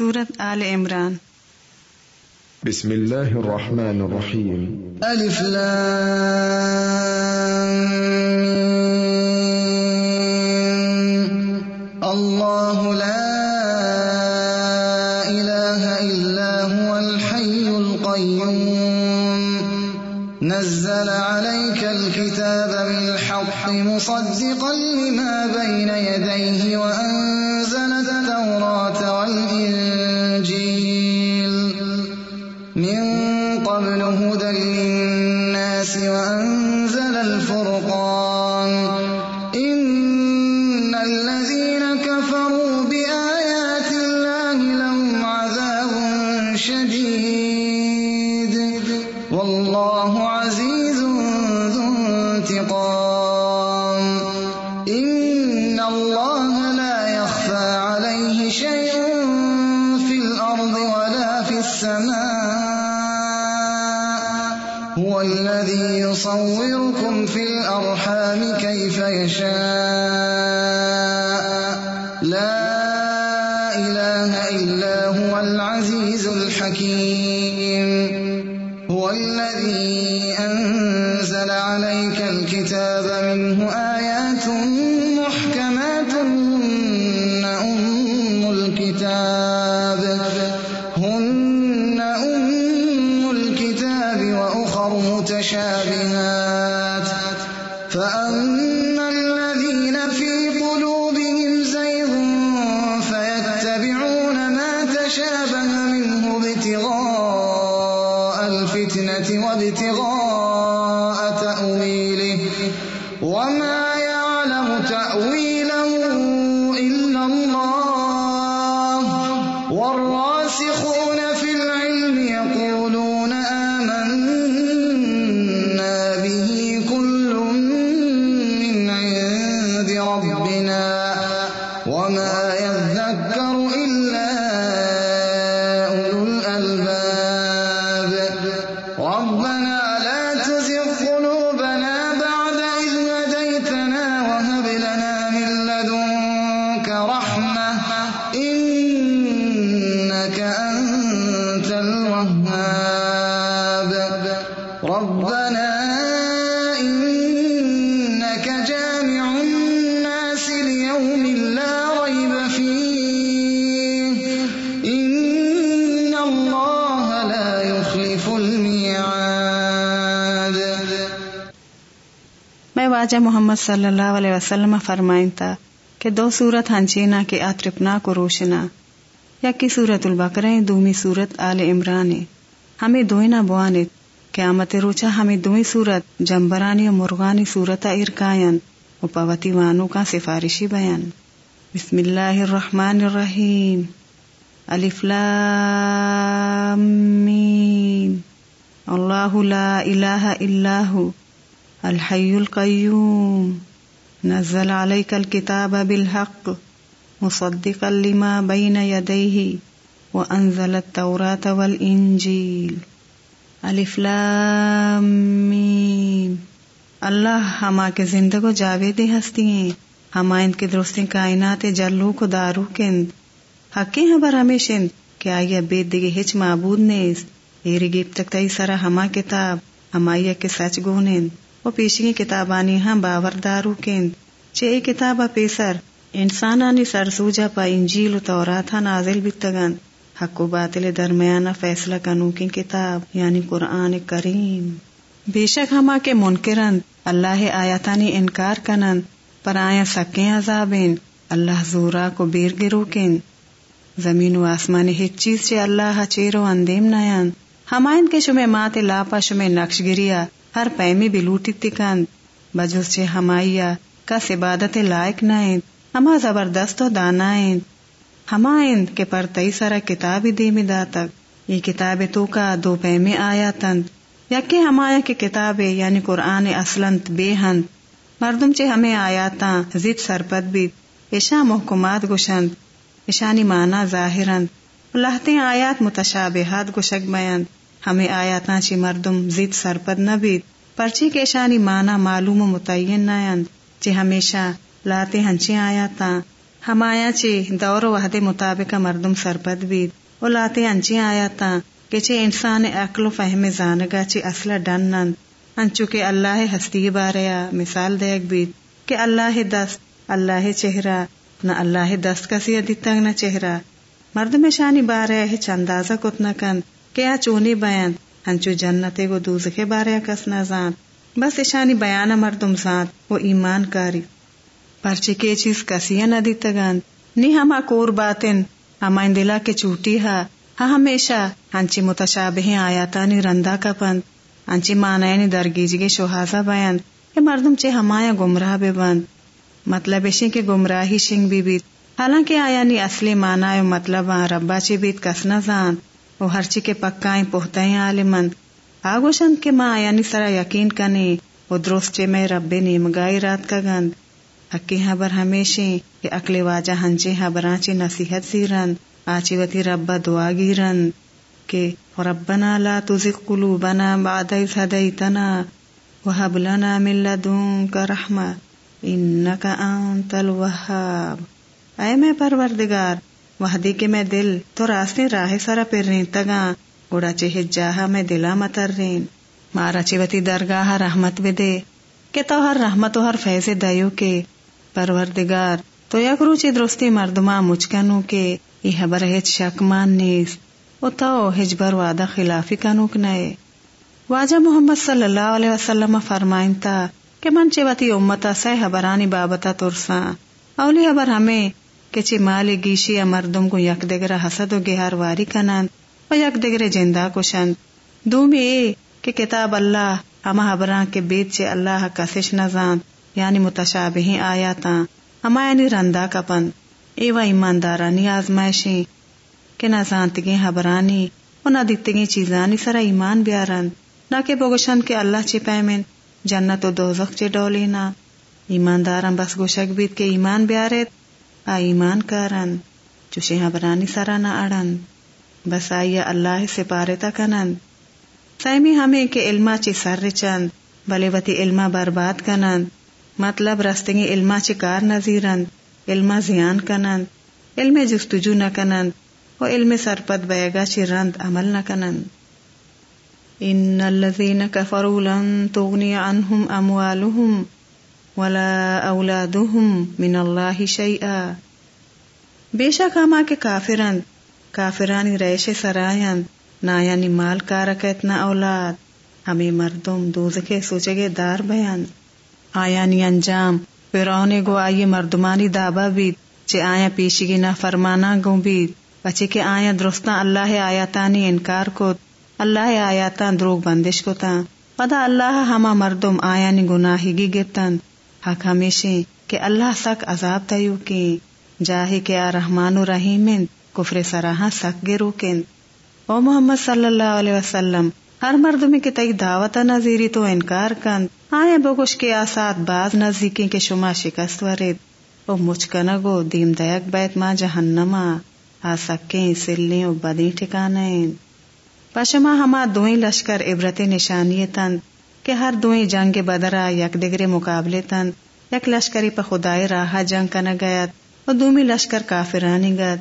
سورت آل عمران. بسم الله الرحمن الرحيم. ألف لام. الله لا إله إلا هو الحي القيوم. نزل عليك الكتاب بالحق مصدقا الذي يصوركم في الأرحام كيف يشاء. لا تأويله. وما الله لا يخلف الميعاد۔ میں واجہ محمد صلی اللہ علیہ وسلم فرمائن تھا کہ دو سورت ہنچینا کے آترپنا کو روشنا یا کی سورت البقرہ، دومی سورت آل عمران۔ ہمیں دوئنا بوانے، قیامت روچا ہمیں دوئی سورت جمبرانی و مرغانی سورت ارکائن۔ و پوتی وانو کا سفارشی بیان۔ بسم اللہ الرحمن الرحیم۔ الف لام میم اللہ لا الہ الا ہو الحي القيوم. نزل عليك الكتاب بالحق، مصدقا لما بين يديه، وأنزل التوراة والإنجيل. الف لام میم اللہ ہما کے زندگو جاوید ہستی ہیں ہما ان کے درست کائنات جلو کو دارو کند. حقی خبر ہمیشن کہ آئیے بید دیگے ہچ معبود نیز۔ ایری گیب تک تئی سرا ہما کتاب ہمائی کے سچ گونند وہ پیشگی کتابانی ہاں باوردارو کند چے ای کتابا پیسر، انسانانی سرسوجا پا انجیل و تورات ہاں نازل بیتگن حق و باطل درمیانہ فیصلہ کنو کی کتاب یعنی قرآن کریم۔ بے شک ہما کے منکرند، اللہ آیاتانی انکار کنند، پر آیا سکیں عذابین۔ اللہ زورا کو بیر گروکن زمین و آسمان ہیچ چیز چے اللہ چیرو اندیم نیان ہمائن کے شمے مات لاپا شمے نقش گریا، ہر پیمی بلوٹی تکند بجوز چے ہمائیا، کس عبادت لائق نائند؟ ہما زبردست و دانائند۔ ہما اند کے پر تئی سارا کتاب دی میں داتک یہ کتاب تو کا دو پیمے آیا تند یکی ہمایا کی کتاب یعنی قرآن اصلنت بے ہند۔ مردم چے ہمیں آیاتاں زد سرپت بیت ایشا محکمات گشند ایشانی مانا ظاہرند لہتے آیات متشابہات گشک بیند ہمیں آیاتاں چی مردم زد سرپت نہ پرچی کے شانی مانا معلوم و متعین نیند چے ہمیشہ لاتے ہنچی آیاتاں۔ ہمایا چی دور و وحد مطابق مردم سرپد بید۔ و لاتے انچی آیا تا کہ چی انسان عقل و فہم زانگا چی اصلا ڈن نند۔ انچو کہ اللہ ہستی باریا مثال دیکھ بید۔ کہ اللہ دست، اللہ چہرہ نہ اللہ دست کسی ادیتنگ نہ چہرہ۔ مرد میں شانی بارے چندازہ کت نہ کن۔ کیا چونی بیان، ہنچو جنت گو دوزخے بارے کس نہ زان۔ بس اشانی بیان مردم زانت وہ ایمان کاری۔ پرچے کے چیز کسی نہ دیتگان نی ہما کور باتن، ہما دلا کے چوٹی ہا۔ ہاں ہمیشہ، ہنچی متشابہ آیاتانی رندا کا پند انچی مانائنی درگیجگے شوہازہ بیان۔ کہ مردم چے ہمایا گمراہ بے بند مطلب اشی کے گمراہی شنگ بھی بیت۔ حالانکہ آیا نی اصلی مانا مطلب آن ربا چی بیت کس نہ زان۔ وہ ہر چی کے پکائیں پہتائیں عالمند آگوشند کے ماں آیا نی سرا یقین کنے۔ وہ درست چے میں رب نیمگائی رات کا گند حقی حبر ہمیشہ کہ اکلے واجہ ہنچے حبران چی نصیحت زیرند آچی وتی ربا دعا گیرند کہ ربنا لا تزغ قلوبنا بعد اذ هديتنا وهب لنا من لدنك رحمه انکا انت الوہاب اے میں پروردگار، وحدی کے میں دل، تو راستے راہ سارا پر رین تگا گوڑا چہ جاہا میں دلا متر رین مارا چیوتی درگاہ رحمت بھی دے. کہ تو ہر رحمت و ہر فیض دیو کے. پروردگار، تو یک روچی درستی مردما مچکنو کے. یہ حبر ہیچ شک مان نیس او تو ہجبر وعدہ خلافی کنوک نئے واجہ محمد صلی اللہ علیہ وسلم فرمائن تا کہ من چی امتا سہ حبرانی بابتا ترسا اولی حبر ہمیں کہ چی مال گیشی یا مردم کو یک دگرہ حسد و گہار واری کنند و یک دگرہ جندہ کشند۔ دومی اے کہ کتاب اللہ ہما حبران کے بیت چے اللہ کسش نزان یعنی متشابہی آیاتا ہما یعنی رندا کپند۔ اے و ایماندارانی آزمائشی کہ نہ زانتگی حبرانی، و نہ دیتگی چیزانی سرا ایمان بیارند۔ نہ کہ بگوشند کے اللہ چی پیمن جنت و دوزخ چے ڈولینا ایماندارم بس گوشک بیت کے ایمان بیارت آ ایمان کارن۔ چوشے برانی سرا نہ اڑن۔ بس آئیا اللہ سے پارتا کنند سائمی ہمیں کہ علما چی سر چند، بلے وتی علما برباد کنند مطلب رستگی علما چی کار نظیرند علما زیان کنند علم جستجو نہ کنند و علم سرپت بیگا چی رند عمل نہ کنند ان الذين كفروا لن تغني عنهم اموالهم ولا اولادهم من الله شيئا. بے شک ہما کے کافرند کافرانی ریش سرائن نہ یعنی مال کارکت نہ اولاد، ہمیں مردم دوزکے سوچے گے دار بیان۔ آیا نی انجام پیرونے گو آئیے مردمانی دابا بید، چے آیا پیشگی نہ فرمانا گو بید، بچے کے آیا درستان اللہ آیاتانی انکار کو اللہ آیاتا دروگ بندش کو تا پدا اللہ ہما مردم آیا نی گناہی گی گتن حق ہمیشہ کہ اللہ سک عذاب تیو کی جاہی کے آ رحمان و رحیمن کفر سراہا سک گے روکن او محمد صلی اللہ علیہ وسلم، ہر مرد میں کہ تئی دعوت نظیری تو انکار کن۔ آئے بگوش کے آسات باز نزدیکی کے شما شکست ورد او مچکن گو دیم دیک بیت ما جہنما آ۔ سکیں سلیں و بدیں ٹھکانیں پشما ہما دوئیں لشکر عبرت نشانی تند کہ ہر دوئیں جنگ بدرا یک دگرے مقابلے تند یک لشکری پا خدای راہا جنگ کنا گیت و دومی لشکر کافرانی گد۔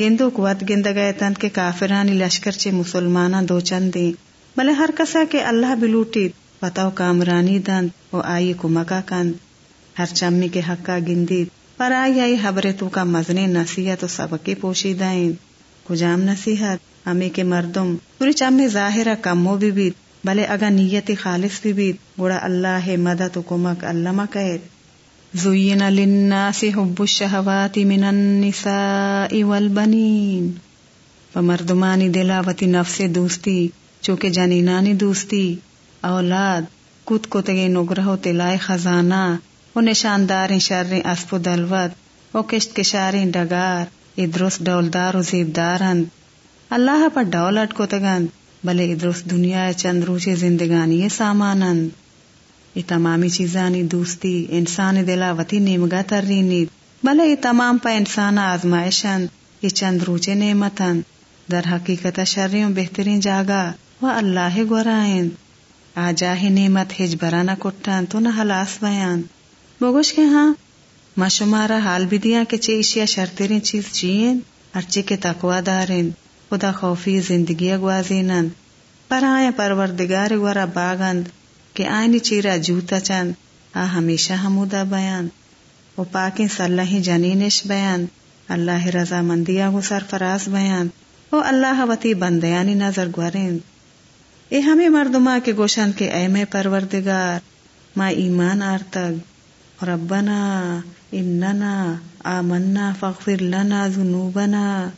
گندو قوت گند گئے تند کہ کافرانی لشکر چے مسلمانا دو چندی بلے ہر کسا کے اللہ بلوٹی پتاو کامرانی دند و آئی کمکا کند ہر چمی کے حقا گندی، پر آئی آئی حبر تو کا مزنے نصیحت و سبقی پوشیدائیں کجام نصیحت، ہمیں کے مردم، پوری چم ظاہر کمو بھی بیت بھلے اگا نیت خالص بھی بیت، گوڑا اللہ مدد و کمک اللہ کہے زین للناس حب الشہوات من النساء والبنین مردمانی دلاوتی نفس دوستی، چونکہ جنینانی دوستی۔ اولاد، کت کو تگے نگرہ تلائے خزانہ۔ و نشاندار شر اسپ و دلوت۔ و کشت کشار ڈگار۔ ادرس ڈولدار و زیبدارند اللہ پر ڈولٹ کو تگند بلے ادرس دنیا چند روچے زندگانی سامانند یہ تمامی چیزانی دوستی انسان دلا وتی نیمگا ترینی بلے یہ تمام پا انسان آزمائشند یہ چند روچے نعمتند در حقیقت شرریوں بہترین جاگا و اللہ گورائند آجا ہی نعمت ہج برانا کٹن تو نہ حلاس بیان بگوش کے ہاں ما شمارا حال بھی دیا کہ چے اشیا شرطرین چیز چیئن ارچے کے تقوا دارن خدا خوفی زندگی اگوازینند پر آیا پروردگار گورا باغند کہ آئینی چیرا جوتا چند آ ہمیشہ حمودہ بیان و پاکیں صلح جنینش بیان اللہ رضا مندیا گو سرفراز بیان او اللہ وتی بندیانی نظر گورین اے ہمیں مردما کے گوشن کے اے میں پروردگار ما ایمان آرتگ ربنا اننا آمنا فاغفر لنا ذنوبنا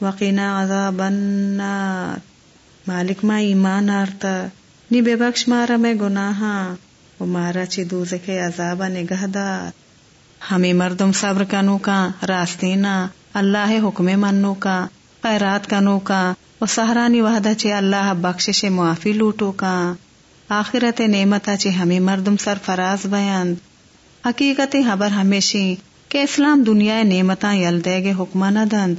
وقنا عذاب النار. مالک ما ایمان آرتا، نی بے بخش مارا میں گناہاں، و مارا چی دوزے عذابا نگہ دار. ہمیں مردم صبر کنو کا راستینا اللہ حکم منو کا، خیرات کنو کا، و سہرانی وحدہ چے اللہ بخشش معافی لوٹو کا. آخرت نعمتا چے ہمیں مردم سر فراز بیان. حقیقت خبر ہمیشی کہ اسلام دنیا نعمتا یل دے گے حکمہ نہ دند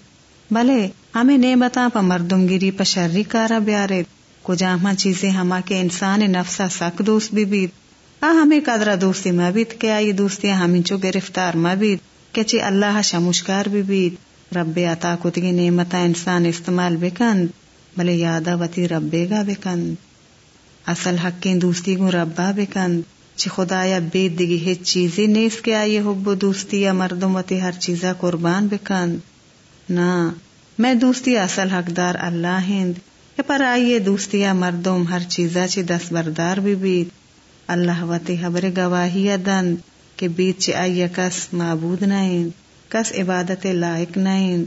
بھلے ہمیں نعمتا پا مردم گیری پا شرری کارا بیارے، کجا ہما چیزیں ہما کے انسان نفسا سک دوست بھی بیت آ ہمیں قدرہ دوستی مبید کہ آئی دوستی ہمیں چو گرفتار مبید کہ چی اللہ شمشکار بھی بیت رب عطا کتگی نعمتا انسان استعمال بکند بلے یادا وتی ربے گا بکند اصل حق دوستی گو ربا بکند چی خدایا بید دیگی ہیچ چیزی نیس کے آئی حب و دوستی یا مردم وتی ہر چیزا قربان بکند نا، میں دوستی اصل حقدار اللہ ہند۔ کہ پر آئیے دوستی یا مردم ہر چیزا چی دس بردار بھی بیت اللہ وتی حبر گواہی دند کہ بیت چی آئیے کس معبود نائن کس عبادت لائق نائن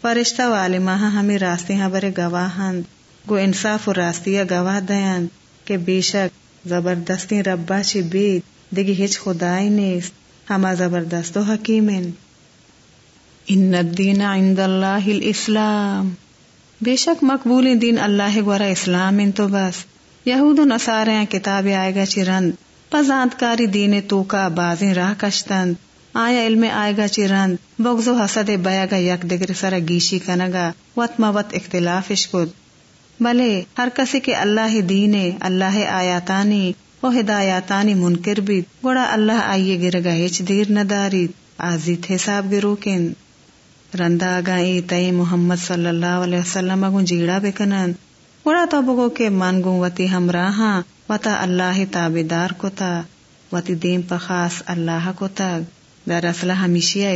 فرشتہ والمہ ہمیں راستے حبر گواہند۔ گو انصاف و راستی گواہ دیند کہ بے شک زبردستی ربا چی بیت دیگی ہچ خدائی نیست. ہما زبردست و حکیمن. ان الدین عند اللہ الاسلام. بے شک مقبول دین اللہ گورا اسلام ان تو بس. یہود و نصارے کتاب آئے گا چرند پزانت کاری دین تو کا بازیں راہ کشتند. آیا علم آئے گا چرند بغض و حسد بیا گا یک دگر سر گیشی کنگا. وط موت اختلاف اشکد بلے، ہر کسی کے اللہ دین اللہ آیاتانی و ہدایاتانی منکر بھی۔ گوڑا اللہ آئیے گرگا ہچ دیر نداری آزیت حساب گروکن رندا گائی تئی محمد صلی اللہ علیہ وسلم اگو جیڑا بکنند گوڑا تو بگو کے من گو وتی ہمراہ وتا اللہ تابے دار کو تا۔ وتی دیم پخاس اللہ کو تگ در اصلہ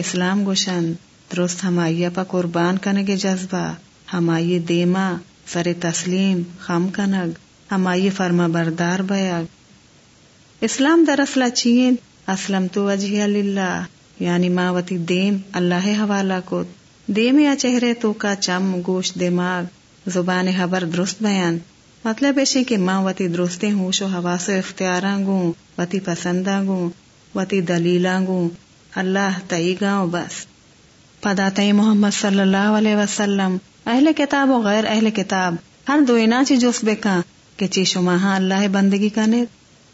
اسلام گوشن۔ درست ہمائی پا قربان کنگ جذبہ۔ ہمائی دیما۔ سر تسلیم، خم کنگ ہمائی فرما بردار بیگ اسلام در اصلہ چین اسلم تو وجہ للہ یعنی ماوتی دیم اللہ حوالہ کو۔ دیم یا چہرے تو کا چم، گوشت دماغ، زبان خبر درست بیان۔ مطلب ایشی کہ ماں وتی درستے ہوش و حواس و اختیاراں گوں، وتی پسنداں گوں، وتی دلیلاں گوں۔ اللہ تئی گاؤں بس۔ پدا تئی محمد صلی اللہ علیہ وسلم۔ اہل کتاب و غیر اہل کتاب، ہر دوینا چی جوس بکا کہ چی شماہاں اللہ بندگی کنے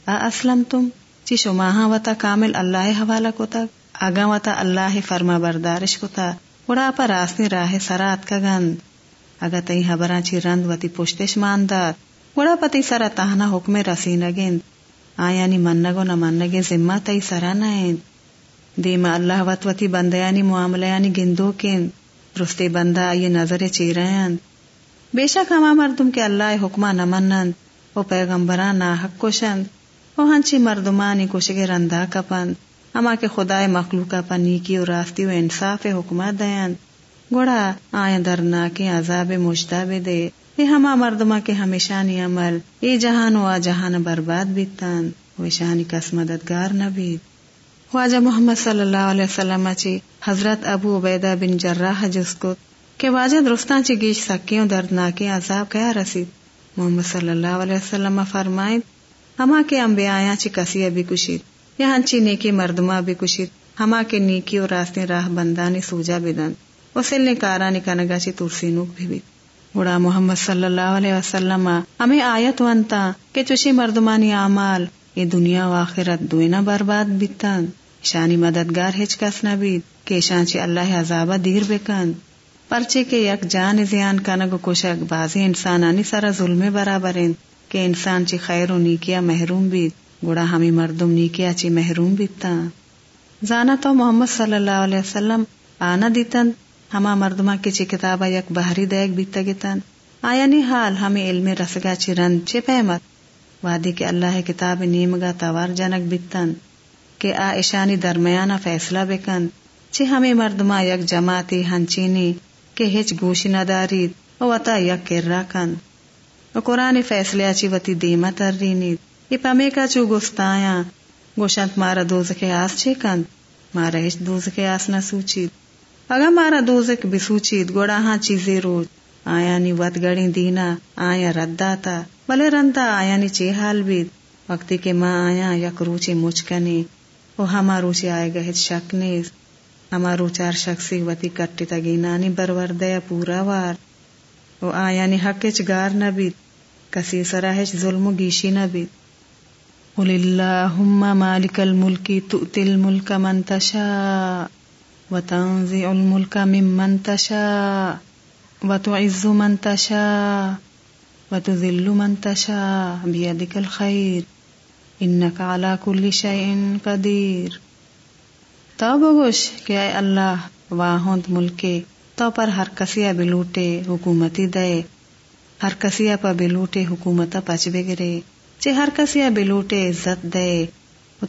ا اسلم تم چی شماہاں وتا کامل اللہ حوالہ کو تک آگا وتا اللہ فرما بردارش کو تا۔ اڑا پر راستی راہ سرات کا گند۔ اگا تئی حبراں چی رند وتی پوشتش ماندار۔ گڑا پتی سرا تہنا حکم رسی نگند آیانی منگو نہ منگے ذمہ تئی سرا نائند دیما اللہ وت وتی بندیانی معاملیانی گندو کن رستے بندہ آئی نظر چیرائند بے شک ہما مردم کے اللہ حکمہ نہ منند او پیغمبران نا حق کوشند او ہنچی مردمانی کوشگے رندا کپند۔ ہما کے خدای مخلوقہ پا نیکی و راستی و انصاف حکمہ دیند گوڑا آیا درنا کے عذاب مشتہ بے دے۔ یہ ہما مردما کے ہمیشانی عمل۔ یہ جہان و آ جہان برباد بیتان وشانی کس مددگار نہ بیت۔ خواجہ محمد صلی اللہ علیہ وسلم چی حضرت ابو عبیدہ بن جراح جس کو کہ واجہ درستان چی گیش سکیوں دردناکی عذاب کیا رسید۔ محمد صلی اللہ علیہ وسلم فرمائد ہما کے انبیاء چی کسی بھی کشید یہاں چی نیکی مردما بھی کشید، ہما کے نیکی اور راستے راہ بندانی سوجا بدن اسل نے کارانی کنگا چی ترسی نوک بھی بیت گڑا محمد صلی اللہ علیہ وسلم، ہمیں آیت ونتا کہ چوشی مردمانی اعمال، یہ دنیا و آخرت دوینا برباد بیتن۔ شانی مددگار ہچ کس نہ کہ شانچی اللہ عذابہ دیر بکن۔ پرچے کے یک جان زیان کنگ کشک بازی انسانانی سرا ظلم برابر کہ انسان چی خیر و نیکیا محروم بیت گڑا ہمیں مردم نیکیا چی محروم بیتا زانا تو محمد صلی اللہ علیہ وسلم آنا دیتن، ہما مردما کے چی کتابا یک بحری دیکھ بیتا گتن آیا نی حال ہمیں علم رسگا چی رند چی پیمت؟ وادی کے اللہ کتاب نیمگا توار جنک بیتن کہ آ اشانی درمیانہ فیصلہ بکن، چی ہمیں مردما یک جماعتی ہنچینی کہ ہچ گوشی ندارید و وطا یک کرا کن۔ و قرآن فیصلے اچی وتی دیما تر رینید یہ پمے کا چو گستایا، گوشنت مارا دوزک آس چھے کند مارا ہچ دوزک آس نہ سوچید۔ اگا مارا دوزک بسوچید گوڑا ہاں چیزے روز۔ آیا نی ود گڑی دینا، آیا ردا تا بلے رندا، آیا نی چے حال بید۔ وقتی کے ماں آیا یک روچی مچکنی۔ وہ ہما روچی آئے گا ہچ شک نیز ہما روچار شخصی وتی کٹی تگینانی برور دیا پورا وار وہ آیا نی گار نہ بید کسی سراہچ ظلم و گیشی نہ بید قل اللہم مالک الملک تؤتی الملک من تشاء وتنزع الملک ممن تشاء وتعز من تشاء وتذل من تشاء بيدك الخير انك على كل شيء قدير. تو بگوش کہ اے اللہ، واہند ملکے تو پر ہر کسیا بلوٹے حکومتی دے، ہر کسیا پا بلوٹے حکومتا پچ بگرے۔ چے ہر کسیا بلوٹے عزت دے،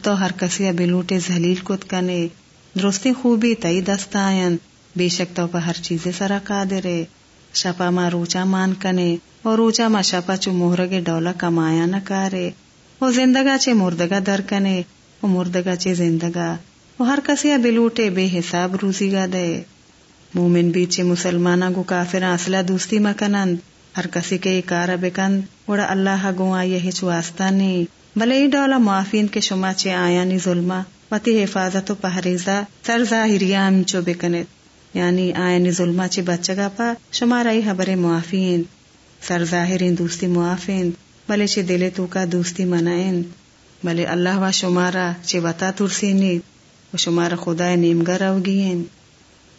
تو ہر کسیا بلوٹے ذلیل کت کنے۔ درستی خوبی تئی دستائن، بے شک تو پا ہر چیز سرا قادرے شپا ما روچا مان کنے، اور روچا ما شپا چو مہرگے ڈولا کمایا نہ کارے وہ زندگا چے مردگا در کنے وہ مردگا چے زندگا وہ ہر کسیا بلوٹے بے حساب روزی گا دے۔ مومن بیچے مسلمانا گو کافر اصلہ دوستی مکنند ہر کسی کے کارا بکند وڑا اللہ گو آئیے ہچ واسطہ نی۔ بلے ای ڈولا معافین کے شما چے آیا نی ظلمہ، وتی حفاظت و پہریزا سر ظاہریان چو بکنت یعنی آئین ظلمہ چی بچگا پا، شما رائی حبر معافین۔ سر ظاہرین دوستی معافین۔ بلے چی دلے تو کا دوستی منائن، بلے اللہ و شمارا چی وطا ترسی نید و شمارا خدا نیمگر او گین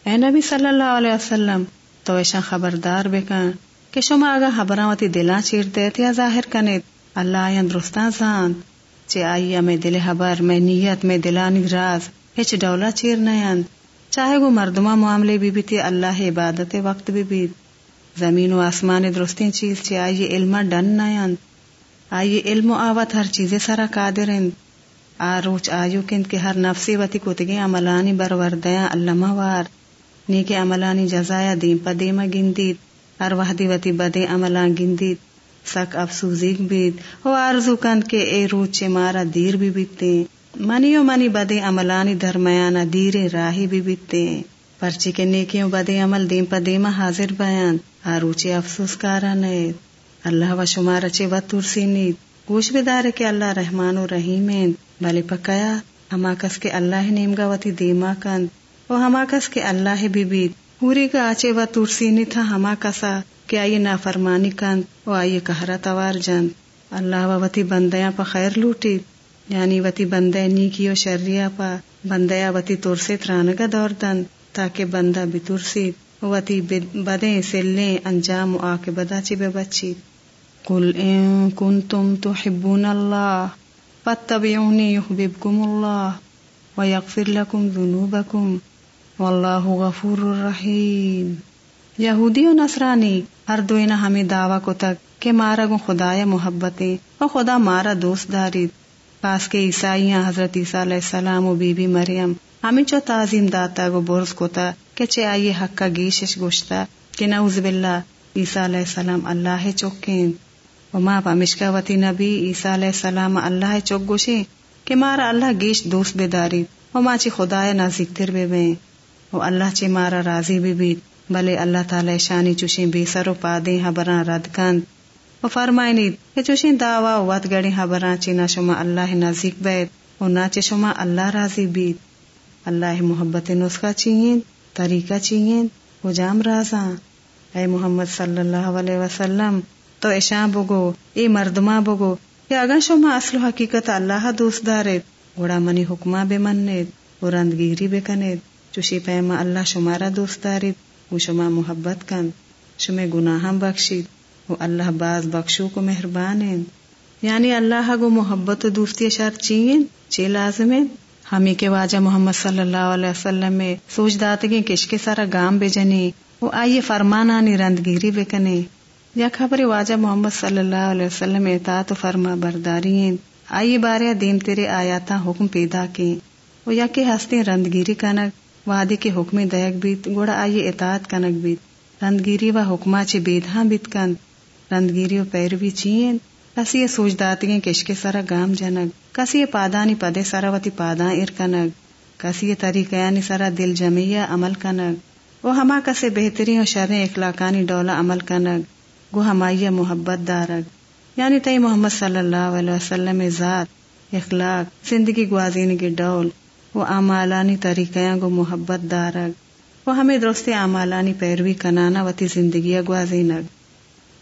اے نبی صلی اللہ علیہ وسلم، تو ایشا خبردار بکن کہ شما اگا حبران وتی دلان چیر دیت یا ظاہر کنید۔ اللہ آئین درستان زاند چی آئی میں دل حبر میں نیت، میں دلانی راز، ہچ ڈولا چیر نیند چاہے وہ مردمہ معاملے بھی بیتی، اللہ عبادت وقت بھی بیت۔ زمین و آسمان درستیں چیز چی آئیے علم ڈن نیند آئیے علم و آوت ہر چیز سرا قادرند آروچ آیو کند کے ہر نفسی وتی کتگی عملانی بروردیاں اللہ وار۔ نیک عملانی جزایا دیم پا دیما گندید ہر وحدی وتی بدے عملان گندید سک افسوزیگ بید۔ و آرزو کند کے اے روچ مارا دیر بھی بیتے منی و منی بدے عملانی درمیانہ دیرے راہی بھی بیتے پرچی کے نیکیوں بدے عمل دیم پا دیما حاضر بیان۔ آروچے افسوس کارا نیت اللہ و شمار چے و ترسی نیت۔ گوش بدارے کے اللہ رحمان و رحیمین بلے پکایا ہما کس کے اللہ نیمگا وتی دیما کند۔ و ہما کس کے اللہ بھی بیت پوری کا آچے و ترسی نی تھا ہما کسا کہ آئیے نافرمانی کند و آئیے کہرا توار جند۔ اللہ و وتی بندیاں پا خیر لوٹی یعنی وتی بندے نیکی و شریا پا بندیا وتی ترسی ترانگا دور دن تاکہ بندہ بھی ترسی وتی بدیں سلیں، انجام و آکے بدا چی بے بچی قل ان کنتم تحبون اللہ فاتبعونی یحببکم اللہ ویغفر لکم ذنوبکم واللہ غفور الرحیم یہودی و نصرانی، ہر دوینا ہمیں دعویٰ کو تک کہ مارا گو خدایا محبتیں و خدا مارا دوست داری۔ پاس کے عیسائیاں، حضرت عیسیٰ علیہ السلام و بی بی مریم، ہمیں چو تعظیم داتا گو برز کوتا کہ چے آئیے حق کا گیشش گوشتا کہ نعوذ باللہ، عیسیٰ علیہ السلام اللہ چوکین و ما پا مشکا وتی نبی عیسیٰ علیہ السلام اللہ چوک گوشے کہ مارا اللہ گیش دوست بیداری و ما چی خدای نازک تر بے بیں۔ و اللہ چی مارا راضی بھی بیت بلے اللہ تعالی شانی چوشیں بے سر و پادیں حبران رد کند۔ و فرمائنید کہ چوشین دعوا وات گڑی خبراں چینا شما اللہ نزدیک بیت و ناچے شما اللہ راضی بیت اللہ محبت نسخہ چیئیں، طریقہ چیئیں و جام رازاں۔ اے محمد صلی اللہ علیہ وسلم تو ایشاں بگو اے مردما بگو کہ اگر شما اصل حقیقت اللہ دوست دارت گوڑا منی حکمہ بے منید و رندگیری بے کنید چوشی پیما اللہ شمارا دوست دارید و شما محبت کن شما گناہاں بخشید وہ اللہ باز بخشو کو مہربان ہیں یعنی اللہ کو محبت و دوستی شرط چین چی لازم ہمیں کے واجہ محمد صلی اللہ علیہ وسلم میں سوچ داتگی کشک سارا گام بے جنی وہ آئیے فرمانانی رندگیری بکنے یا خبر واجہ محمد صلی اللہ علیہ وسلم اطاعت و فرما برداری آئیے بارے دیم تیرے آیاتا حکم پیدا کی وہ یا کہ ہستے رندگیری کنک وادی کے حکم دیک بیت۔ گوڑا آئیے اطاعت کنک بیت۔ رندگیری و حکما چی بیدہاں بیت کن۔ رندگیری و پیروی چین۔ کسی یہ سوچ داتگیں کشکے سارا گام جنگ۔ کسی یہ پادانی پدے سارا وتی پاداں ار کنگ کسی یہ طریقیانی سارا دل جمعیہ عمل کنگ وہ ہما کسے بہترین و شریں اخلاقانی ڈولا عمل کنگ گو ہمائیہ محبت دارگ یعنی تئی محمد صلی اللہ علیہ وسلم ذات، اخلاق، زندگی گوازین کی ڈول۔ وہ امالانی طریقیاں گو محبت دارگ وہ ہمیں درست امالانی پیروی کنانا وتی زندگی گوازینگ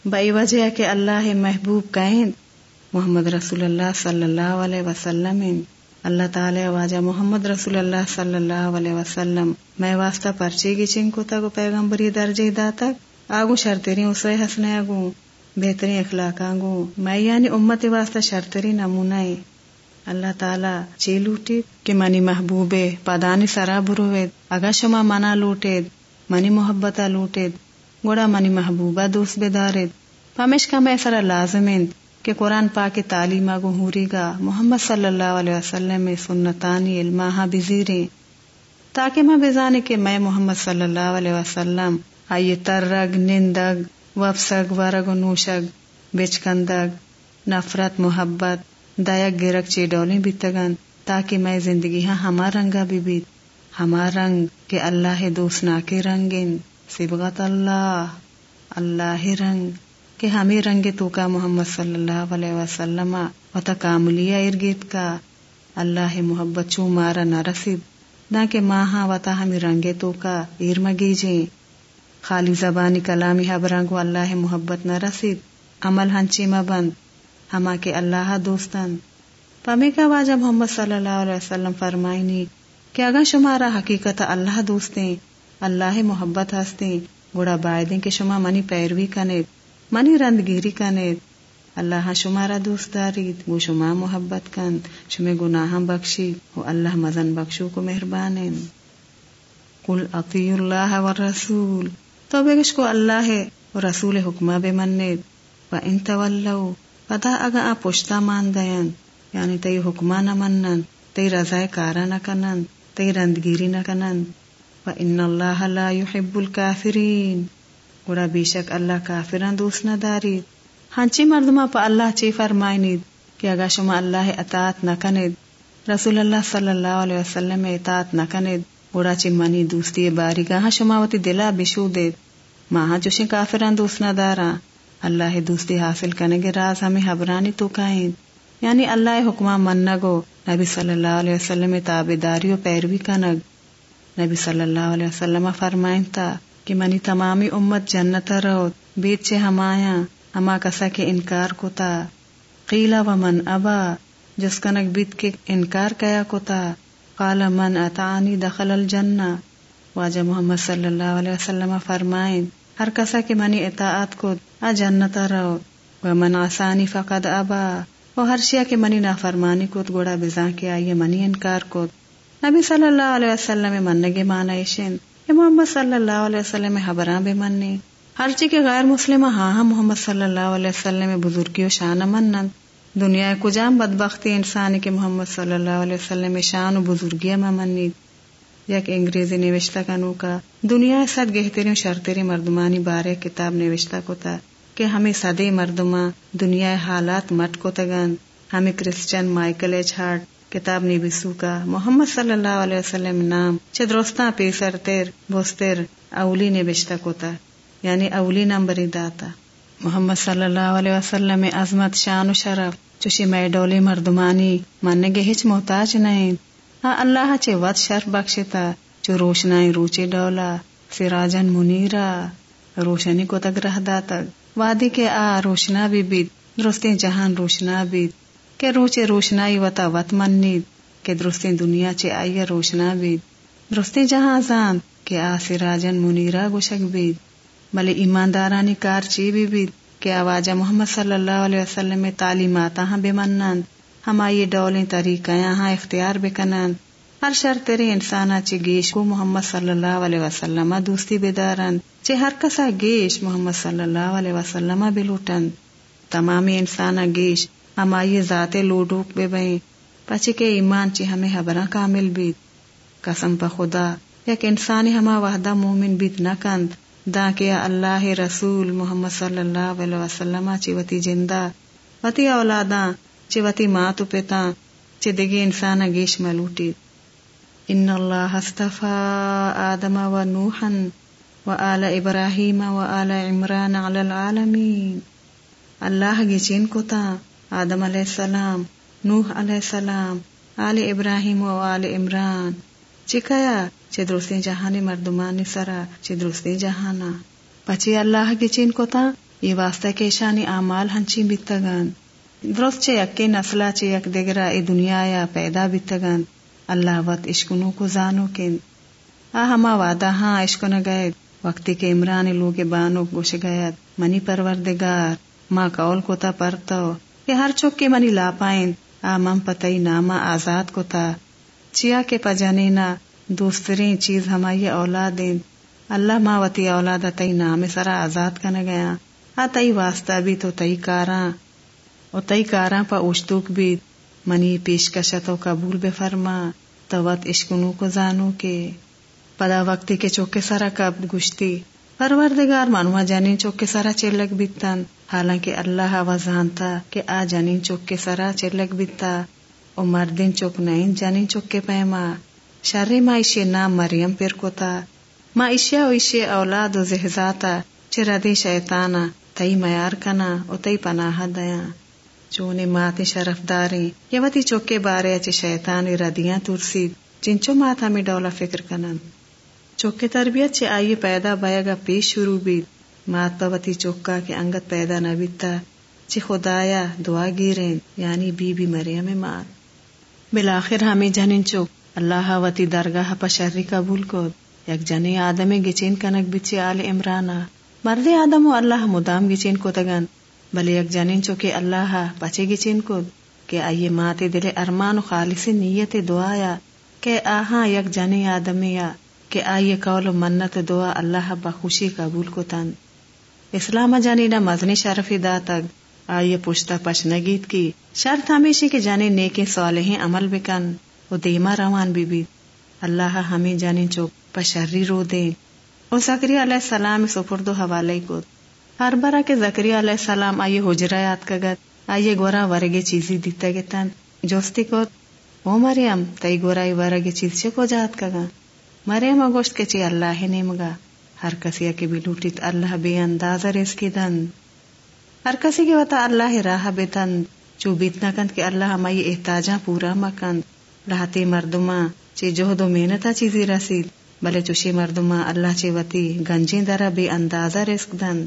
بئی وجہ کہ اللہ محبوب کہیں، محمد رسول اللہ صلی اللہ علیہ وسلم۔ اللہ تعالی واجہ محمد رسول اللہ صلی اللہ علیہ وسلم۔ میں واسطہ پرچے گی چنکو تک پیغمبری درجے دا تک آگو شرطری اسے ہسنے آگو بہترین اخلاق آگو میں یعنی امت واسطہ شرطری نمونہ اللہ تعالی چی لوٹی کہ منی محبوب پادانی سرا بروید اگا شما منا لوٹید منی محبتا لوٹید گوڑا منی محبوبہ دوست بیدارد پمش کا میں سرا لازم کہ قرآن پاک تعلیم ہوری گا۔ محمد صلی اللہ علیہ وسلم میں سنتانی علماء بزیریں تاکہ میں بزانے کہ میں محمد صلی اللہ علیہ وسلم آئیے ترگ نندگ وفسگ ورگ و نوشگ بچکندگ نفرت محبت دایک گرک چی ڈولیں بیتگن تاکہ میں زندگی ہاں ہما رنگا بھی بیت ہما رنگ کے اللہ دوسنا کے رنگین سبغت اللہ اللہ رنگ کہ ہمیں رنگ تو کا محمد صلی اللہ علیہ وسلم و تکاملیہ ارگیت کا اللہ محبت چو مارا نہ رسید نہ کہ ماہا و تا ہمیں رنگ تو کا ایر مگیجیں خالی زبانی کلامی حبرنگ و اللہ محبت نہ رسید۔ عمل ہنچی مبند ہما کے اللہ دوستن پمی کا واجہ محمد صلی اللہ علیہ وسلم فرمائنی کہ اگر شمارا حقیقت اللہ دوستیں، اللہ محبت ہستے گوڑا بائدیں کہ شما منی پیروی کنید، منی رندگیری کنید۔ اللہ شمارا دوست دارید وہ شما محبت کن شما گناہ بخشی وہ اللہ مزن بخشو کو مہربان کل عطی اللہ و رسول تو بگش کو اللہ و رسول حکمہ بے منید و انت پتا اگا آپ پشتا مان دین۔ یعنی تی حکمہ نہ منن، تی رضائے کارا نہ کنن، تی رندگیری نہ کنن۔ ان اللہ لا يحب الكافرین گوڑا بے شک اللہ کافران دوست نہ داری۔ ہنچی مردما پا اللہ چی فرمائنید کہ اگا شما اللہ اطاعت نہ کنید۔ رسول اللہ صلی اللہ علیہ وسلم اطاعت نہ کنید۔ گوڑا چی منی دوستی باری گاہ شما وتی دلا بشو دید۔ ماہا جوشی کافران دوست نہ دارا اللہ دوستی حاصل کرنے کے راز ہمیں حبرانی تو کہیں۔ یعنی اللہ حکمہ منگو۔ نبی صلی اللہ علیہ وسلم تابداری و پیروی کنگ۔ نبی صلی اللہ علیہ وسلم فرمائن تھا کہ منی تمامی امت جنت رو بیت چے ہمایا ہما کسا کے انکار کو تا قیلا و من ابا، جس کنک بیت کے انکار کیا کو تا قال من اتانی دخل الجنہ۔ واجہ محمد صلی اللہ علیہ وسلم فرمائن ہر کسا کے منی اطاعت کو ا جنت رو و من آسانی فقد ابا وہ ہر شیا کے منی نافرمانی کو گوڑا بزا کے آئیے منی انکار کو نبی صلی اللہ علیہ وسلم منگے مانا ایشن محمد صلی اللہ علیہ وسلم حبران بے مننے ہر چی کے غیر مسلم ہاں ہاں محمد صلی اللہ علیہ وسلم بزرگی و شان منن۔ دنیا کجام بدبختی انسانی کے محمد صلی اللہ علیہ وسلم شان و بزرگی منی۔ یک انگریزی نوشتہ کنو کا۔ دنیا سد گہتری شرطری مردمانی بارے کتاب نوشتہ کو تھا کہ ہمیں سدے مردما دنیا حالات مٹ کو تگن۔ ہمیں کرسچن مائیکل ایچ ہارٹ کتاب نی بسو کا محمد صلی اللہ علیہ وسلم نام چدرستا پیسر تیر بوستر اولی نے بشتا کوتا یعنی اولی نمبری داتا۔ محمد صلی اللہ علیہ وسلم عظمت، شان و شرف، چوشی میں ڈولی مردمانی ماننے گے ہچ محتاج نہیں اللہ چے وط شرف بخشتا چو روشنائی روچے ڈولا، سراجن منیرا، روشنی کو تک رہ داتا۔ وادی کے آ، روشنا بھی بیت درستی جہان روشنا بیت کہ روچے روشنائی وتا وط منید، کہ درستی دنیا چے آئی روشنا بید۔ درستی جہاں زان، کہ آ، سراجن منیرا گوشک بید۔ بلے ایماندارانی کار چی بھی بید، کہ آواجہ محمد صلی اللہ علیہ وسلم میں تعلیمات ہاں بے منند۔ ہم آئی ڈولیں طریقہ ہاں اختیار بے کنند ہر شر تیرے انسانا چی گیش کو محمد صلی اللہ علیہ وسلم دوستی بیدارن چی ہر کسا گیش محمد صلی اللہ علیہ وسلم بلوٹن تمامی انسانا گیش ہمائی ذات لوڈوک بے بہیں پچی کے ایمان چی ہمیں حبران کامل بیت۔ قسم پا خدا، یک انسانی ہما وحدہ مومن بیت نکند دا کیا اللہ رسول محمد صلی اللہ علیہ وسلم چی وتی جندہ وتی اولادا چی وتی ماتو پتا چی دگی انسانا گیش ملوٹی ان اللہ استفا آدم و نوحا و آل ابراہیم و آل عمران علی العالمین اللہ گی چین کو تا آدم علیہ السلام نوح علیہ السلام آل ابراہیم و آل عمران چکیا چی درستی جہانی مردمانی سرا چی درستی جہانا پچی اللہ گی چین کو تا یہ واسطہ کے شانی اعمال ہنچی بیتگان درست چے یکی نسلہ چے یک دگرا ای دنیا یا پیدا بیتگان۔ اللہ وط عشقنو کو زانو کن آ ہما وعدہ ہاں عشق نہ گئے۔ وقتی کے عمران لوگ بانو گوش گیت منی پروردگار ماں قول کو تا پرتو۔ کہ ہر چوک کے منی لا پائیں۔ آ مم پتئی ناما آزاد کو تا۔ چیا کے پجانے نا دوسریں چیز ہمائی اولاد اللہ ماں وتی اولاد تئی نام سرا آزاد کن گیا۔ آ تئی واسطہ بھی تو تئی کاراں۔ تئی کاراں پا اوشتوک بھی منی پیشکشتو قبول بے فرما توت عشقنو کو زانو کے پدا وقتی کے چوکے سارا کب گشتی۔ پروردگار منوا جانین چوکے سارا چلک بیتن۔ حالانکہ اللہ وزانتا کہ آ جانین چوکے سارا چلک بیتا۔ او مردین چوک نین جانین چوکے پیما۔ شر ما اشی نام مریم پر کوتا۔ ما اشیا و اشی اولاد و زہزاتا۔ چرا دی شیطانا، تئی میار کنا او تئی پناہ دیاں چونے ماتے شرف داریں، یوتی چوکے بارے اچھے شیطان ردیاں ترسی چنچو ماتا میں ڈولا فکر کنن۔ چوکے تربیت چے آئیے پیدا گا پیش شروع بیت مات پوتی چوکا کے انگت پیدا نہ بیتا، چے خدایا دعا گیریں یعنی بی بی مریم مات۔ بلاخر ہمیں جنن چوک، اللہ وتی درگاہ پشری قبول کو یک جنے آدم گچین کنک بچے آل عمرانا مرد آدم و اللہ مدام گچین کو تگن بلے یک جنین چوکے اللہ بچے گی چین کو کہ آئیے ماتے دل ارمان و خالص نیت دعایا کہ آہاں یک جنی آدمیا کہ آئیے قول و منت دعا اللہ بخوشی قبول کو تن۔ اسلام جانی نہ مزنی شرفی دا تک آئیے پوچھتا پش نگیت کی۔ شرط ہمیشہ کے جانے نیک صالح عمل بکن۔ وہ دیما روان بی بی۔ اللہ ہمیں جانی چوک پشری رو دے او سکری علیہ السلام سپردو حوالے کو۔ ہر برا کے زکری علیہ السلام، آئیے حجرہ یاد کگت آئیے گورا ورگے چیزی دیتا گتن جوستی کو، او مریم، تئی گورا ورگے چیز چے کو جات کگا مریم گوشت کے چی اللہ نیمگا ہر کسی کے بھی لوٹیت اللہ بے انداز رس کی دن۔ ہر کسی کے وطا اللہ راہ بے تن۔ چو بیتنا کند کہ اللہ ہمائی احتاجاں پورا مکند رہتے مردما چی جہد و محنتا چیزی رسید۔ بلے چوشی مردما اللہ چی وتی گنجیں درہ بے اندازہ رسک دن۔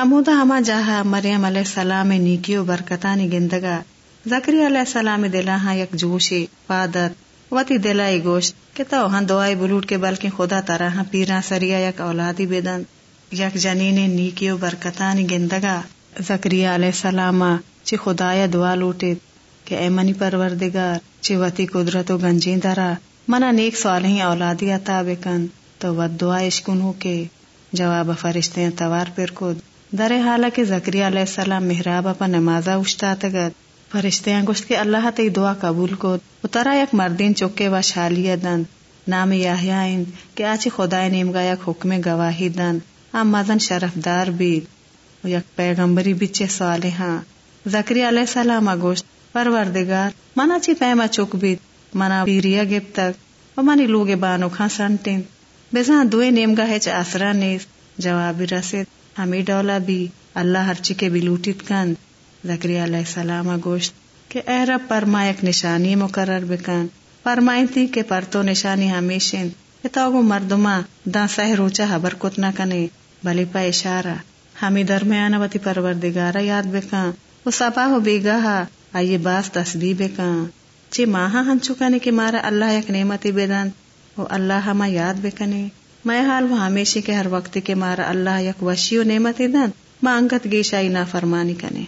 ہمودا ہما جاہا مریم علیہ السلام نیکی و برکتانی گندگا زکری علیہ السلام دلا ہاں یک جوشی پادت وتی دلائی گوشت کہ تو ہاں دعائی بلوٹ کے بلکہ خدا تارا ہاں پیرا سریا یک اولادی بدن یک جنین نیکی و برکتانی گندگا زکری علیہ السلام چی خدایا دعا لوٹے کہ اے منی پروردگار چی وتی قدرت و گنجین درا منا نیک سوالیں اولادی عطا بکن تو ود دعا عشقن کے جواب فرشتے توار پر کود در حالہ کے زکری علیہ السلام محراب پا نمازا اشتا تگت فرشتے گوشت کے اللہ تی دعا قبول کو اترا یک مردین چکے و شالی دن، نام یاہیائن کہ آچی خدای نیمگا یک حکم گواہی دن، آم مزن شرف دار بید یک پیغمبری بچے صالحاں۔ زکری علیہ السلام گوشت، پروردگار منا چی پیما چک بید منا پیریا گب تک، و منی لوگ بانو کھان سنٹین۔ بزان دوے نیمگا ہے چا اسرا جوابی رسید۔ ہمیں ڈولا بھی۔ اللہ ہر چکے بھی لوٹیت کند زکری علیہ السلام گوشت کہ اے رب پرما ایک نشانی مقرر بکن فرمائی تھی کہ پرتو نشانی ہمیشن تو مردما دا سہ روچا حبر کت نہ کنے۔ بلی پا اشارہ۔ ہمیں درمیان وتی پروردگارا یاد بکن وہ سپا ہو بیگاہا آئیے باس تسبیح بکن چی ماہا ہم چکانے کہ مارا اللہ یک نعمتی بیدن وہ اللہ ہما یاد بکنے۔ میں حال وہ ہمیشہ کے ہر وقت کے مارا اللہ یک وشی و نعمت دن مانگت گیشائی نہ فرمانی کنے